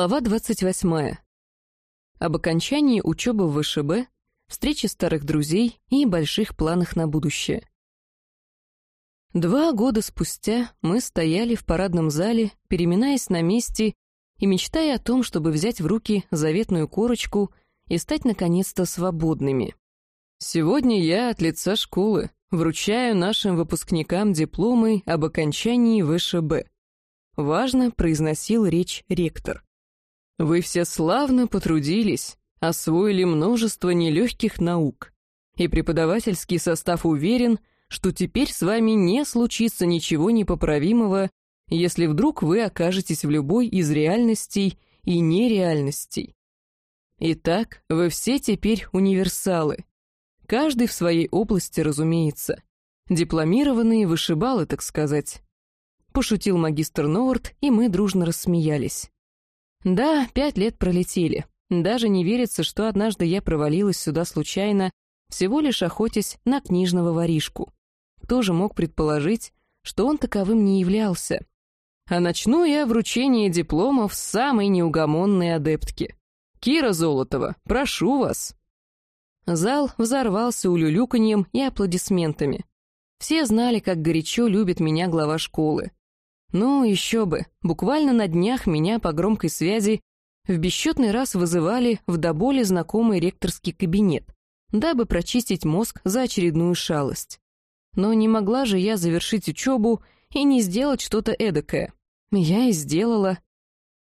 Глава 28. Об окончании учебы в ВШБ, встрече старых друзей и больших планах на будущее. Два года спустя мы стояли в парадном зале, переминаясь на месте и мечтая о том, чтобы взять в руки заветную корочку и стать наконец-то свободными. Сегодня я от лица школы вручаю нашим выпускникам дипломы об окончании ВШБ. Важно произносил речь ректор. Вы все славно потрудились, освоили множество нелегких наук, и преподавательский состав уверен, что теперь с вами не случится ничего непоправимого, если вдруг вы окажетесь в любой из реальностей и нереальностей. Итак, вы все теперь универсалы. Каждый в своей области, разумеется. Дипломированные вышибалы, так сказать. Пошутил магистр Новорт, и мы дружно рассмеялись. Да, пять лет пролетели. Даже не верится, что однажды я провалилась сюда случайно, всего лишь охотясь на книжного воришку. Кто же мог предположить, что он таковым не являлся? А начну я вручение дипломов самой неугомонной адептки. Кира Золотова, прошу вас. Зал взорвался улюлюканьем и аплодисментами. Все знали, как горячо любит меня глава школы. Ну, еще бы, буквально на днях меня по громкой связи в бесчетный раз вызывали в до боли знакомый ректорский кабинет, дабы прочистить мозг за очередную шалость. Но не могла же я завершить учебу и не сделать что-то эдакое. Я и сделала.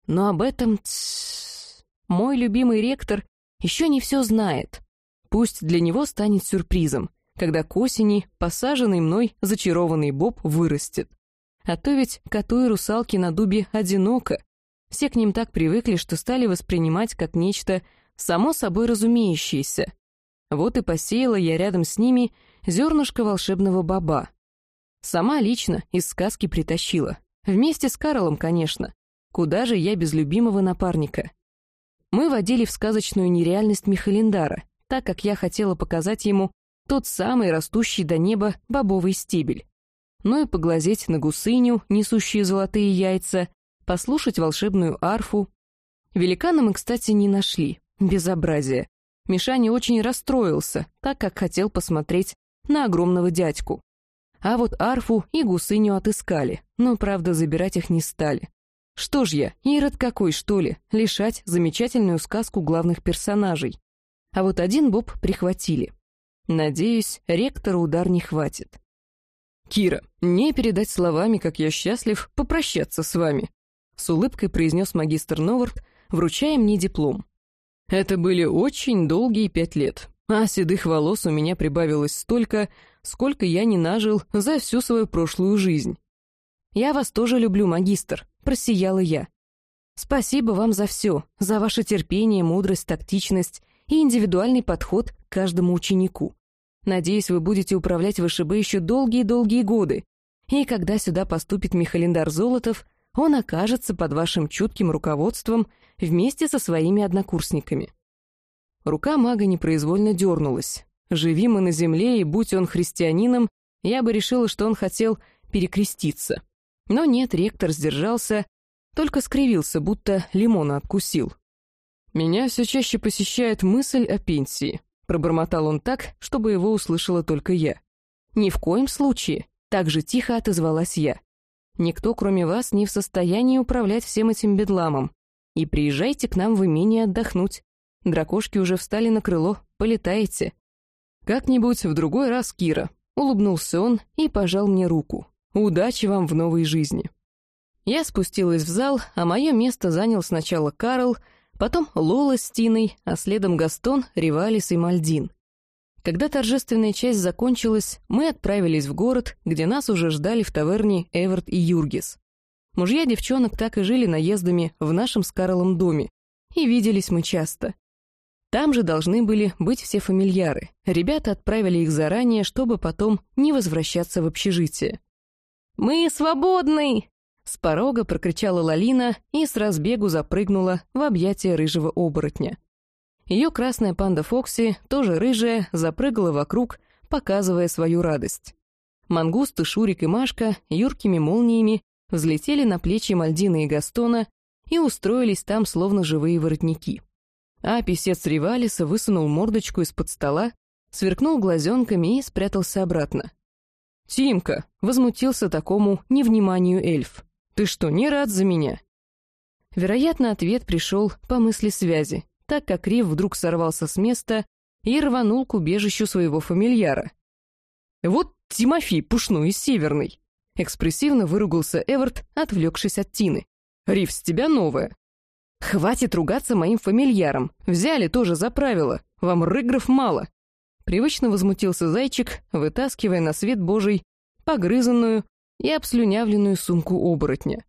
Но об этом... Тс... Мой любимый ректор еще не все знает. Пусть для него станет сюрпризом, когда к осени посаженный мной зачарованный Боб вырастет. А то ведь коту и русалке на дубе одиноко. Все к ним так привыкли, что стали воспринимать как нечто само собой разумеющееся. Вот и посеяла я рядом с ними зернышко волшебного баба. Сама лично из сказки притащила. Вместе с Карлом, конечно. Куда же я без любимого напарника? Мы водили в сказочную нереальность Михалиндара, так как я хотела показать ему тот самый растущий до неба бобовый стебель но и поглазеть на гусыню, несущие золотые яйца, послушать волшебную арфу. Великана мы, кстати, не нашли. Безобразие. Мишаня очень расстроился, так как хотел посмотреть на огромного дядьку. А вот арфу и гусыню отыскали, но, правда, забирать их не стали. Что ж я, Ирод какой, что ли, лишать замечательную сказку главных персонажей. А вот один боб прихватили. Надеюсь, ректору удар не хватит. «Кира, не передать словами, как я счастлив попрощаться с вами», с улыбкой произнес магистр Новард, вручая мне диплом. Это были очень долгие пять лет, а седых волос у меня прибавилось столько, сколько я не нажил за всю свою прошлую жизнь. «Я вас тоже люблю, магистр», — просияла я. «Спасибо вам за все, за ваше терпение, мудрость, тактичность и индивидуальный подход к каждому ученику. Надеюсь, вы будете управлять ВШБ еще долгие-долгие годы. И когда сюда поступит Михалиндар Золотов, он окажется под вашим чутким руководством вместе со своими однокурсниками. Рука мага непроизвольно дернулась. Живи мы на земле, и будь он христианином, я бы решила, что он хотел перекреститься. Но нет, ректор сдержался, только скривился, будто лимона откусил. Меня все чаще посещает мысль о пенсии. Пробормотал он так, чтобы его услышала только я. «Ни в коем случае!» — так же тихо отозвалась я. «Никто, кроме вас, не в состоянии управлять всем этим бедламом. И приезжайте к нам в имение отдохнуть. Дракошки уже встали на крыло, полетаете». «Как-нибудь в другой раз, Кира», — улыбнулся он и пожал мне руку. «Удачи вам в новой жизни». Я спустилась в зал, а мое место занял сначала Карл, Потом Лола с Тиной, а следом Гастон, Ривалис и Мальдин. Когда торжественная часть закончилась, мы отправились в город, где нас уже ждали в таверне Эверт и Юргис. Мужья девчонок так и жили наездами в нашем с Карлом доме, и виделись мы часто. Там же должны были быть все фамильяры. Ребята отправили их заранее, чтобы потом не возвращаться в общежитие. «Мы свободны!» С порога прокричала Лалина и с разбегу запрыгнула в объятия рыжего оборотня. Ее красная панда Фокси, тоже рыжая, запрыгала вокруг, показывая свою радость. Мангусты, Шурик и Машка юркими молниями взлетели на плечи Мальдины и Гастона и устроились там, словно живые воротники. А писец Ривалиса высунул мордочку из-под стола, сверкнул глазенками и спрятался обратно. «Тимка!» — возмутился такому невниманию эльф. «Ты что, не рад за меня?» Вероятно, ответ пришел по мысли связи, так как Рив вдруг сорвался с места и рванул к убежищу своего фамильяра. «Вот Тимофей Пушной из Северной!» Экспрессивно выругался Эверт, отвлекшись от Тины. «Рив, с тебя новое!» «Хватит ругаться моим фамильяром! Взяли тоже за правило! Вам рыгров мало!» Привычно возмутился зайчик, вытаскивая на свет божий погрызанную и обслюнявленную сумку оборотня.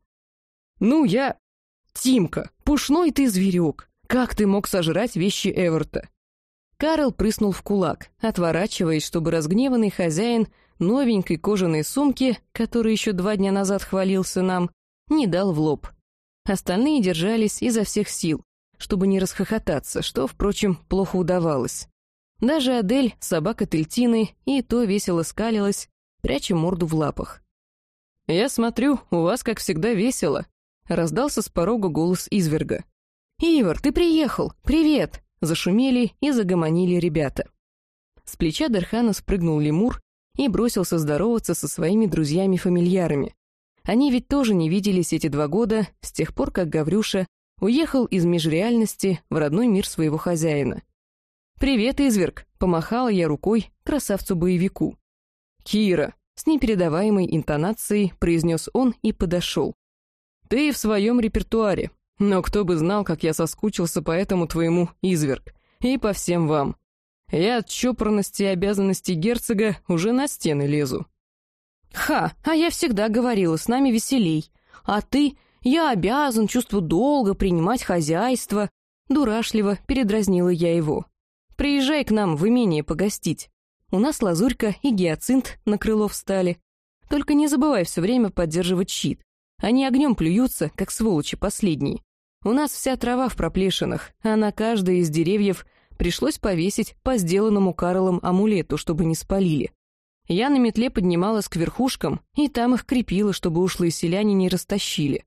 «Ну, я... Тимка, пушной ты зверек! Как ты мог сожрать вещи Эверта?» Карл прыснул в кулак, отворачиваясь, чтобы разгневанный хозяин новенькой кожаной сумки, который еще два дня назад хвалился нам, не дал в лоб. Остальные держались изо всех сил, чтобы не расхохотаться, что, впрочем, плохо удавалось. Даже Адель, собака Тельтины, и то весело скалилась, пряча морду в лапах. «Я смотрю, у вас, как всегда, весело», — раздался с порога голос изверга. «Ивар, ты приехал! Привет!» — зашумели и загомонили ребята. С плеча Дерхана спрыгнул лемур и бросился здороваться со своими друзьями-фамильярами. Они ведь тоже не виделись эти два года, с тех пор, как Гаврюша уехал из межреальности в родной мир своего хозяина. «Привет, изверг!» — помахала я рукой красавцу-боевику. «Кира!» — с непередаваемой интонацией произнес он и подошел. «Ты в своем репертуаре, но кто бы знал, как я соскучился по этому твоему изверг, и по всем вам. Я от чопорности и обязанностей герцога уже на стены лезу». «Ха, а я всегда говорила, с нами веселей. А ты, я обязан чувству долга принимать хозяйство». Дурашливо передразнила я его. Приезжай к нам в имение погостить. У нас лазурька и гиацинт на крыло встали. Только не забывай все время поддерживать щит. Они огнем плюются, как сволочи последние. У нас вся трава в проплешинах, а на каждое из деревьев пришлось повесить по сделанному Карлом амулету, чтобы не спалили. Я на метле поднималась к верхушкам, и там их крепила, чтобы ушлые селяне не растащили.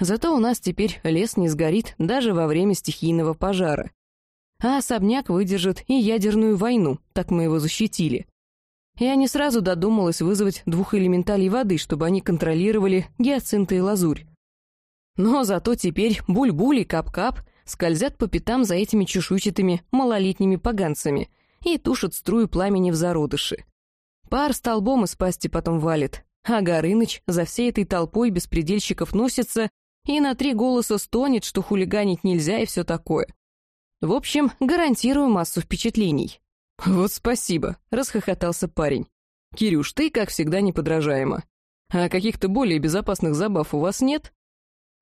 Зато у нас теперь лес не сгорит даже во время стихийного пожара а особняк выдержит и ядерную войну, так мы его защитили. Я не сразу додумалась вызвать двух элементалей воды, чтобы они контролировали гиацинты и лазурь. Но зато теперь буль-буль и кап-кап скользят по пятам за этими чешуйчатыми малолетними поганцами и тушат струю пламени в зародыши. Пар столбом из пасти потом валит, а Горыныч за всей этой толпой беспредельщиков носится и на три голоса стонет, что хулиганить нельзя и все такое. В общем, гарантирую массу впечатлений. «Вот спасибо», — расхохотался парень. «Кирюш, ты, как всегда, неподражаема. А каких-то более безопасных забав у вас нет?»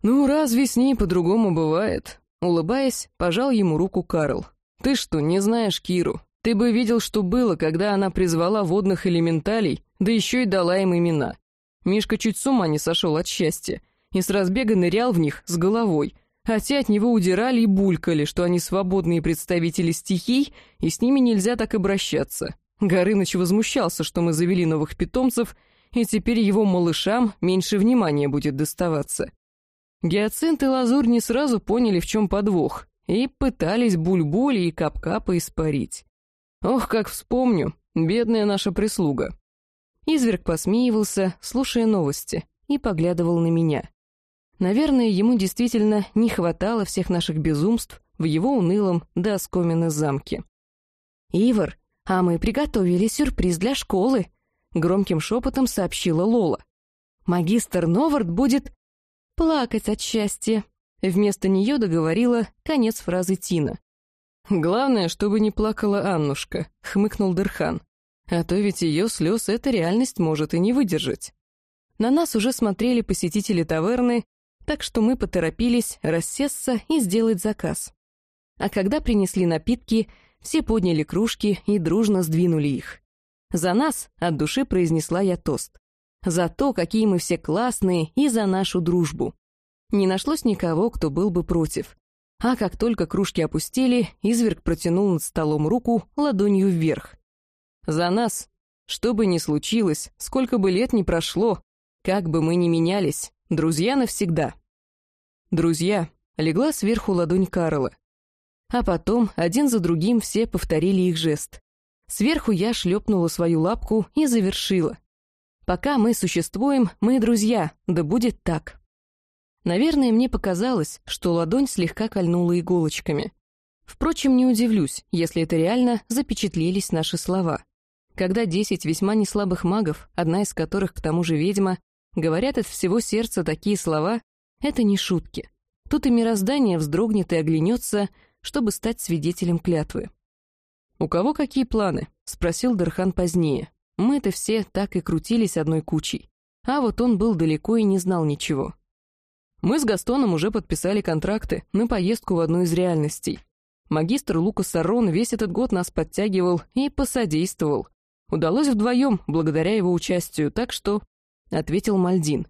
«Ну, разве с ней по-другому бывает?» Улыбаясь, пожал ему руку Карл. «Ты что, не знаешь Киру? Ты бы видел, что было, когда она призвала водных элементалей, да еще и дала им имена. Мишка чуть с ума не сошел от счастья и с разбега нырял в них с головой, а те от него удирали и булькали, что они свободные представители стихий, и с ними нельзя так обращаться. Горыныч возмущался, что мы завели новых питомцев, и теперь его малышам меньше внимания будет доставаться. Гиацинт и Лазурь не сразу поняли, в чем подвох, и пытались буль-були и кап-капа испарить. Ох, как вспомню, бедная наша прислуга. Изверг посмеивался, слушая новости, и поглядывал на меня. Наверное, ему действительно не хватало всех наших безумств в его унылом до оскомины замке. «Ивар, а мы приготовили сюрприз для школы», — громким шепотом сообщила Лола. «Магистр Новард будет плакать от счастья», — вместо нее договорила конец фразы Тина. «Главное, чтобы не плакала Аннушка», — хмыкнул Дерхан. «А то ведь ее слез эта реальность может и не выдержать». На нас уже смотрели посетители таверны так что мы поторопились рассесться и сделать заказ. А когда принесли напитки, все подняли кружки и дружно сдвинули их. За нас от души произнесла я тост. За то, какие мы все классные, и за нашу дружбу. Не нашлось никого, кто был бы против. А как только кружки опустили, изверг протянул над столом руку ладонью вверх. За нас, что бы ни случилось, сколько бы лет ни прошло, как бы мы ни менялись, друзья навсегда. «Друзья», — легла сверху ладонь Карла. А потом один за другим все повторили их жест. Сверху я шлепнула свою лапку и завершила. «Пока мы существуем, мы друзья, да будет так». Наверное, мне показалось, что ладонь слегка кольнула иголочками. Впрочем, не удивлюсь, если это реально запечатлелись наши слова. Когда десять весьма неслабых магов, одна из которых к тому же ведьма, говорят от всего сердца такие слова, это не шутки. Тут и мироздание вздрогнет и оглянется, чтобы стать свидетелем клятвы. «У кого какие планы?» — спросил Дерхан позднее. Мы-то все так и крутились одной кучей. А вот он был далеко и не знал ничего. Мы с Gaстоном уже подписали контракты на поездку в одну из реальностей. Магистр Лукас Аррон весь этот год нас подтягивал и посодействовал. Удалось вдвоем, благодаря его участию, так что...» — ответил Мальдин.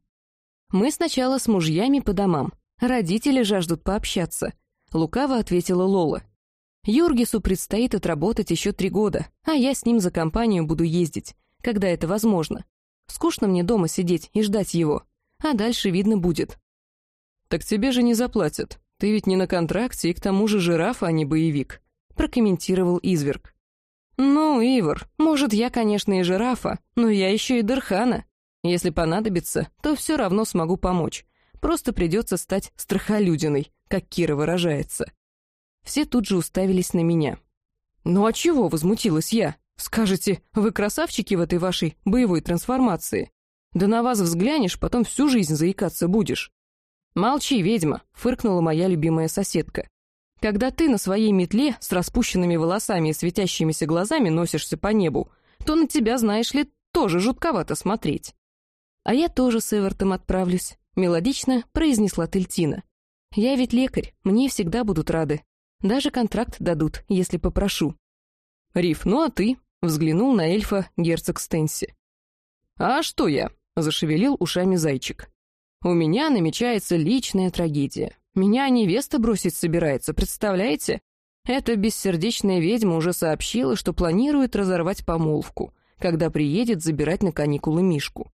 «Мы сначала с мужьями по домам. Родители жаждут пообщаться», — лукаво ответила Лола. «Юргису предстоит отработать еще три года, а я с ним за компанию буду ездить, когда это возможно. Скучно мне дома сидеть и ждать его, а дальше видно будет». «Так тебе же не заплатят», «Ты ведь не на контракте, и к тому же жираф, а не боевик», — прокомментировал изверг. «Ну, Ивар, может, я, конечно, и жирафа, но я еще и Дерхана. Если понадобится, то все равно смогу помочь. Просто придется стать страхолюдиной, как Кира выражается». Все тут же уставились на меня. «Ну а чего?» — возмутилась я. «Скажете, вы красавчики в этой вашей боевой трансформации? Да на вас взглянешь, потом всю жизнь заикаться будешь». «Молчи, ведьма», — фыркнула моя любимая соседка. «Когда ты на своей метле с распущенными волосами и светящимися глазами носишься по небу, то на тебя, знаешь ли, тоже жутковато смотреть». «А я тоже с Эвертом отправлюсь», — мелодично произнесла Тельтина. «Я ведь лекарь, мне всегда будут рады. Даже контракт дадут, если попрошу». «Риф, ну а ты?» — взглянул на эльфа герцог Стенси. «А что я?» — зашевелил ушами зайчик. У меня намечается личная трагедия. Меня невеста бросить собирается, представляете? Эта бессердечная ведьма уже сообщила, что планирует разорвать помолвку, когда приедет забирать на каникулы Мишку.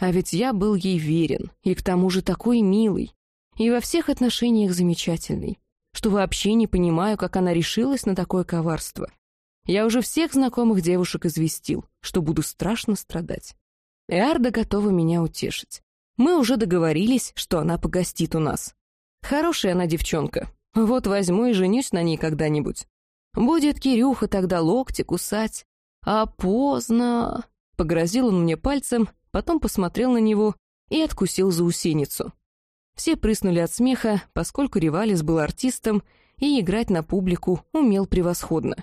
А ведь я был ей верен, и к тому же такой милый, и во всех отношениях замечательный, что вообще не понимаю, как она решилась на такое коварство. Я уже всех знакомых девушек известил, что буду страшно страдать. Эарда готова меня утешить. Мы уже договорились, что она погостит у нас. Хорошая она девчонка. Вот возьму и женюсь на ней когда-нибудь. Будет Кирюха тогда локти кусать. А поздно... Погрозил он мне пальцем, потом посмотрел на него и откусил заусеницу. Все прыснули от смеха, поскольку Ревалис был артистом и играть на публику умел превосходно.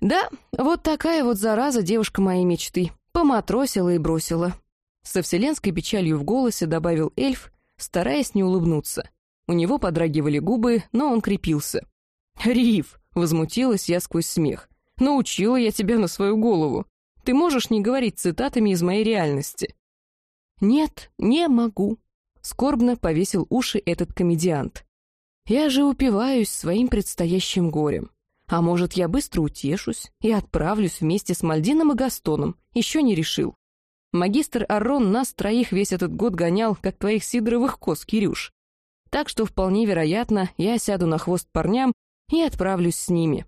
Да, вот такая вот зараза девушка моей мечты. Поматросила и бросила. Со вселенской печалью в голосе добавил эльф, стараясь не улыбнуться. У него подрагивали губы, но он крепился. «Риф!» — возмутилась я сквозь смех. «Научила я тебя на свою голову. Ты можешь не говорить цитатами из моей реальности?» «Нет, не могу», — скорбно повесил уши этот комедиант. «Я же упиваюсь своим предстоящим горем. А может, я быстро утешусь и отправлюсь вместе с Мальдином и Gaстоном, еще не решил. Магистр Аррон нас троих весь этот год гонял, как твоих сидоровых коз, Кирюш. Так что вполне вероятно, я сяду на хвост парням и отправлюсь с ними.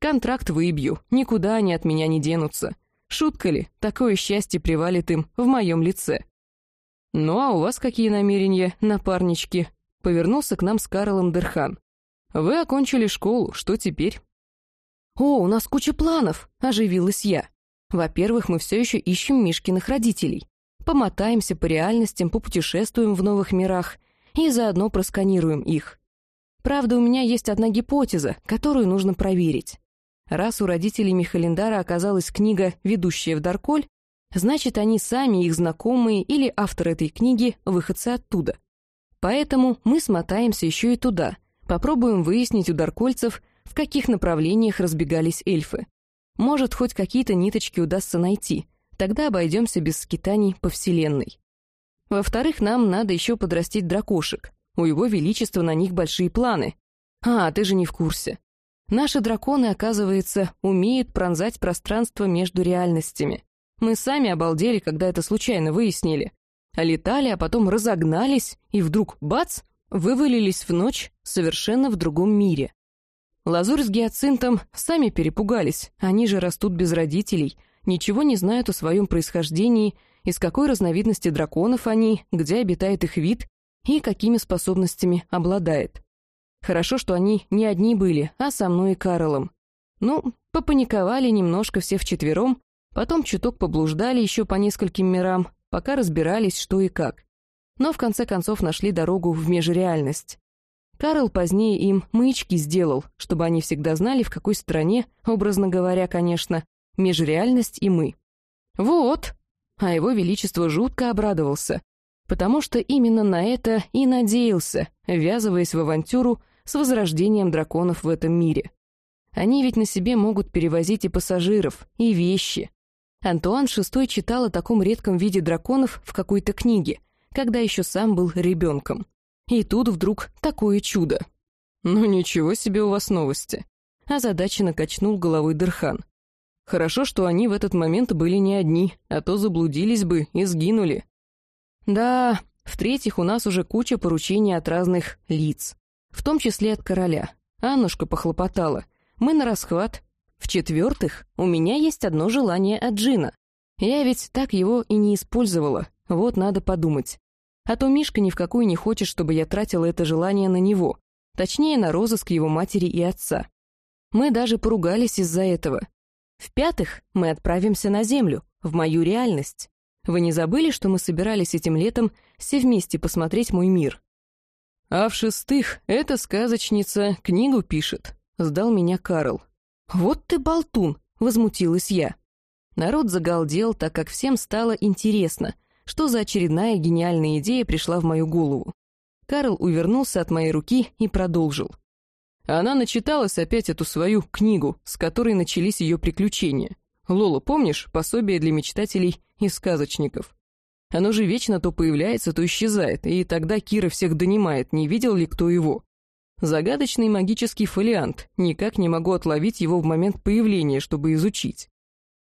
Контракт выбью, никуда они от меня не денутся. Шутка ли, такое счастье привалит им в моем лице. «Ну а у вас какие намерения, напарнички?» Повернулся к нам с Карлом Дерхан. «Вы окончили школу, что теперь?» «О, у нас куча планов!» — оживилась я. Во-первых, мы все еще ищем Мишкиных родителей. Помотаемся по реальностям, попутешествуем в новых мирах и заодно просканируем их. Правда, у меня есть одна гипотеза, которую нужно проверить. Раз у родителей Михалиндара оказалась книга «Ведущая в Дарколь», значит, они сами, их знакомые или автор этой книги, выходцы оттуда. Поэтому мы смотаемся еще и туда, попробуем выяснить у даркольцев, в каких направлениях разбегались эльфы. Может, хоть какие-то ниточки удастся найти. Тогда обойдемся без скитаний по Вселенной. Во-вторых, нам надо еще подрастить дракошек. У его величества на них большие планы. А, ты же не в курсе. Наши драконы, оказывается, умеют пронзать пространство между реальностями. Мы сами обалдели, когда это случайно выяснили. А летали, а потом разогнались, и вдруг бац, вывалились в ночь совершенно в другом мире. Лазурь с гиацинтом сами перепугались, они же растут без родителей, ничего не знают о своем происхождении, из какой разновидности драконов они, где обитает их вид и какими способностями обладает. Хорошо, что они не одни были, а со мной и Карлом. Ну, попаниковали немножко все вчетвером, потом чуток поблуждали еще по нескольким мирам, пока разбирались, что и как. Но в конце концов нашли дорогу в межреальность. Карл позднее им маячки сделал, чтобы они всегда знали, в какой стране, образно говоря, конечно, межреальность и мы. Вот! А его величество жутко обрадовался, потому что именно на это и надеялся, ввязываясь в авантюру с возрождением драконов в этом мире. Они ведь на себе могут перевозить и пассажиров, и вещи. Антуан VI читал о таком редком виде драконов в какой-то книге, когда еще сам был ребенком. И тут вдруг такое чудо. «Ну ничего себе у вас новости», — озадаченно качнул головой Дырхан. «Хорошо, что они в этот момент были не одни, а то заблудились бы и сгинули». «Да, в-третьих, у нас уже куча поручений от разных лиц, в том числе от короля. Аннушка похлопотала. Мы на расхват. В-четвертых, у меня есть одно желание от Джина. Я ведь так его и не использовала, вот надо подумать. А то Мишка ни в какую не хочет, чтобы я тратила это желание на него, точнее, на розыск его матери и отца. Мы даже поругались из-за этого. В-пятых, мы отправимся на Землю, в мою реальность. Вы не забыли, что мы собирались этим летом все вместе посмотреть мой мир? А в-шестых, эта сказочница книгу пишет, сдал меня Карл. Вот ты болтун, возмутилась я. Народ загалдел, так как всем стало интересно — что за очередная гениальная идея пришла в мою голову. Карл увернулся от моей руки и продолжил. Она начиталась опять эту свою книгу, с которой начались ее приключения. Лола, помнишь, пособие для мечтателей и сказочников? Оно же вечно то появляется, то исчезает, и тогда Кира всех донимает, не видел ли кто его. Загадочный магический фолиант, никак не могу отловить его в момент появления, чтобы изучить.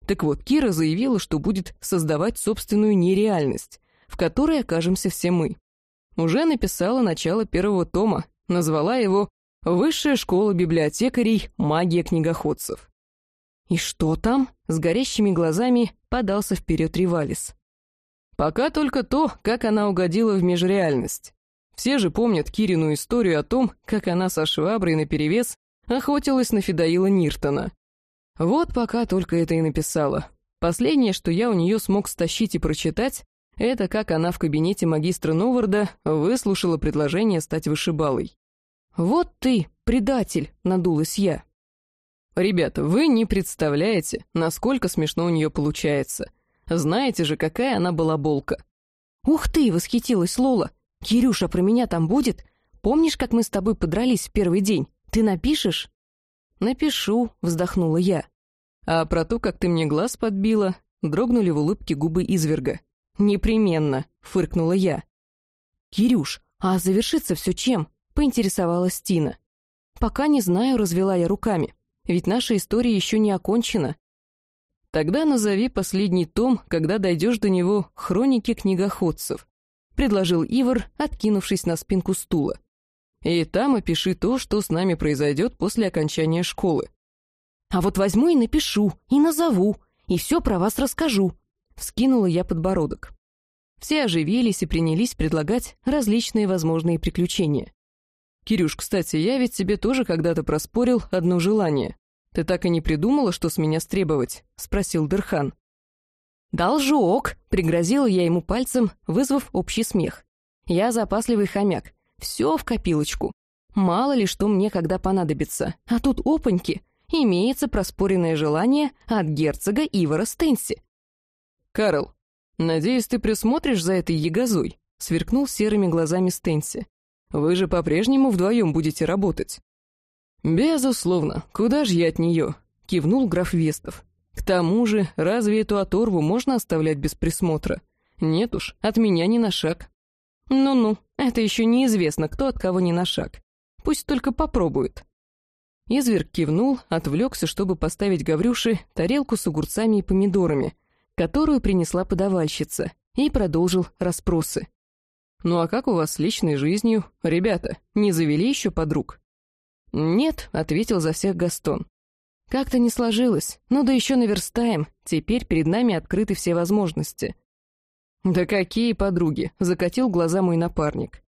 Так вот, Кира заявила, что будет создавать собственную нереальность, в которой окажемся все мы. Уже написала начало первого тома, назвала его «Высшая школа библиотекарей. Магия книгоходцев». «И что там?» — с горящими глазами подался вперед Ривалис. «Пока только то, как она угодила в межреальность. Все же помнят Кирину историю о том, как она со шваброй наперевес охотилась на Федоила Ниртона, вот пока только это и написала. Последнее, что я у нее смог стащить и прочитать, это как она в кабинете магистра Новарда выслушала предложение стать вышибалой. «Вот ты, предатель!» — надулась я. «Ребята, вы не представляете, насколько смешно у нее получается. Знаете же, какая она была болка». «Ух ты!» — восхитилась Лола. «Кирюша, про меня там будет? Помнишь, как мы с тобой подрались в первый день? Ты напишешь?» «Напишу», — вздохнула я. «А про то, как ты мне глаз подбила», дрогнули в улыбке губы изверга. «Непременно», — фыркнула я. «Кирюш, а завершится все чем?» — поинтересовалась Тина. «Пока не знаю», — развела я руками. «Ведь наша история еще не окончена». «Тогда назови последний том, когда дойдешь до него «Хроники книгоходцев», — предложил Ивар, откинувшись на спинку стула. И там опиши то, что с нами произойдет после окончания школы. А вот возьму и напишу, и назову, и все про вас расскажу. Вскинула я подбородок. Все оживились и принялись предлагать различные возможные приключения. «Кирюш, кстати, я ведь тебе тоже когда-то проспорил одно желание. Ты так и не придумала, что с меня стребовать?» — спросил Дырхан. «Должок!» — пригрозила я ему пальцем, вызвав общий смех. «Я запасливый хомяк. Все в копилочку. Мало ли что мне когда понадобится. А тут опаньки. Имеется проспоренное желание от герцога Ивара Стенси. «Карл, надеюсь, ты присмотришь за этой ягозой?» — сверкнул серыми глазами Стенси. «Вы же по-прежнему вдвоем будете работать». «Безусловно. Куда же я от нее?» — кивнул граф Вестов. «К тому же, разве эту оторву можно оставлять без присмотра? Нет уж, от меня ни на шаг». «Ну-ну, это еще неизвестно, кто от кого ни на шаг. Пусть только попробует». Изверг кивнул, отвлекся, чтобы поставить Гаврюше тарелку с огурцами и помидорами, которую принесла подавальщица, и продолжил расспросы. «Ну а как у вас с личной жизнью? Ребята, не завели еще подруг?» «Нет», — ответил за всех Гастон. «Как-то не сложилось. Ну да еще наверстаем. Теперь перед нами открыты все возможности». «Да какие подруги!» — закатил глаза мой напарник.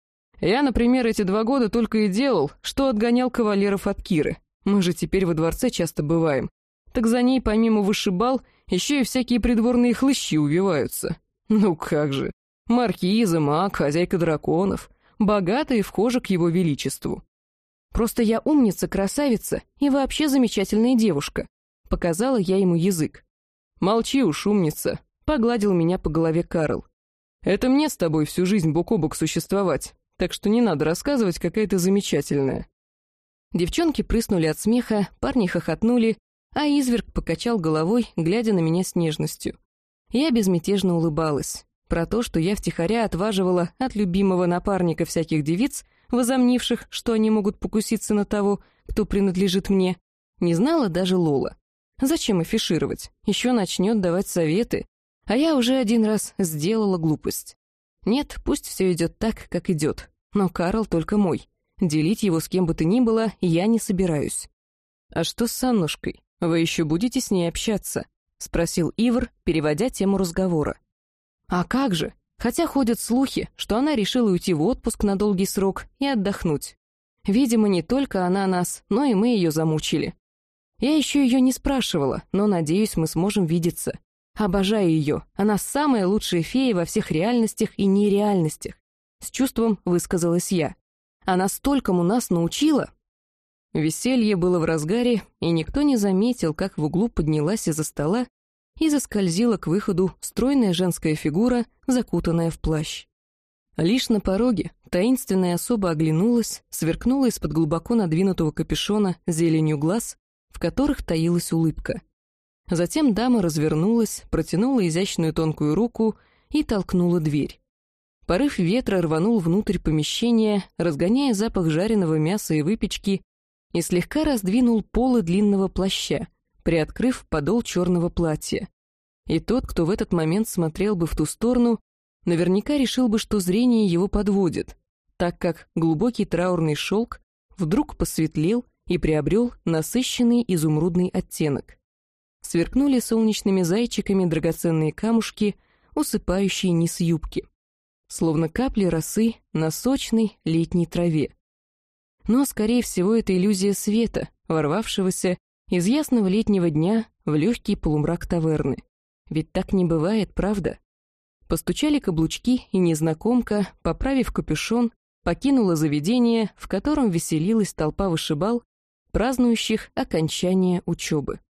«Я, например, эти два года только и делал, что отгонял кавалеров от Киры. Мы же теперь во дворце часто бываем. Так за ней, помимо вышибал, еще и всякие придворные хлыщи увиваются. Ну как же. Маркиза, маг, хозяйка драконов. Богатая и вхожа к его величеству. Просто я умница, красавица и вообще замечательная девушка. Показала я ему язык. Молчи уж, умница. Погладил меня по голове Карл. Это мне с тобой всю жизнь бок о бок существовать, так что не надо рассказывать, какая ты замечательная. Девчонки прыснули от смеха, парни хохотнули, а изверг покачал головой, глядя на меня с нежностью. Я безмятежно улыбалась. Про то, что я втихаря отваживала от любимого напарника всяких девиц, возомнивших, что они могут покуситься на того, кто принадлежит мне, не знала даже Лола. Зачем афишировать? Еще начнет давать советы. А я уже один раз сделала глупость. Нет, пусть все идет так, как идет. Но Карл только мой. Делить его с кем бы то ни было я не собираюсь. «А что с Аннушкой? Вы еще будете с ней общаться?» — спросил Ивр, переводя тему разговора. «А как же? Хотя ходят слухи, что она решила уйти в отпуск на долгий срок и отдохнуть. Видимо, не только она нас, но и мы ее замучили. Я еще ее не спрашивала, но надеюсь, мы сможем видеться. Обожаю ее, она самая лучшая фея во всех реальностях и нереальностях. С чувством высказалась я. Она столькому нас научила. Веселье было в разгаре, и никто не заметил, как в углу поднялась из-за стола и заскользила к выходу стройная женская фигура, закутанная в плащ. Лишь на пороге таинственная особа оглянулась, сверкнула из-под глубоко надвинутого капюшона зеленью глаз, в которых таилась улыбка. Затем дама развернулась, протянула изящную тонкую руку и толкнула дверь. Порыв ветра рванул внутрь помещения, разгоняя запах жареного мяса и выпечки, и слегка раздвинул полы длинного плаща, приоткрыв подол черного платья. И тот, кто в этот момент смотрел бы в ту сторону, наверняка решил бы, что зрение его подводит, так как глубокий траурный шелк вдруг посветлел и приобрел насыщенный изумрудный оттенок. Сверкнули солнечными зайчиками драгоценные камушки, усыпающие низ юбки словно капли росы на сочной летней траве. Но, скорее всего, это иллюзия света, ворвавшегося из ясного летнего дня в легкий полумрак таверны. Ведь так не бывает, правда? Постучали каблучки, и незнакомка, поправив капюшон, покинула заведение, в котором веселилась толпа вышибал, празднующих окончание учебы.